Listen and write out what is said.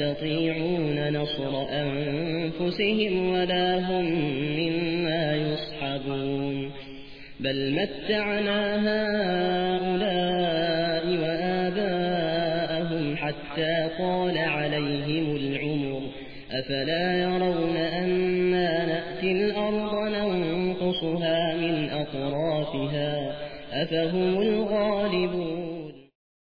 يستطيعون نصر أنفسهم ولا هم منا يصحبون بل متعنا هؤلاء وآباءهم حتى طال عليهم العمر. أفلا يرون أنا نأتي الأرض ننقصها من أطرافها أفهم الغالبون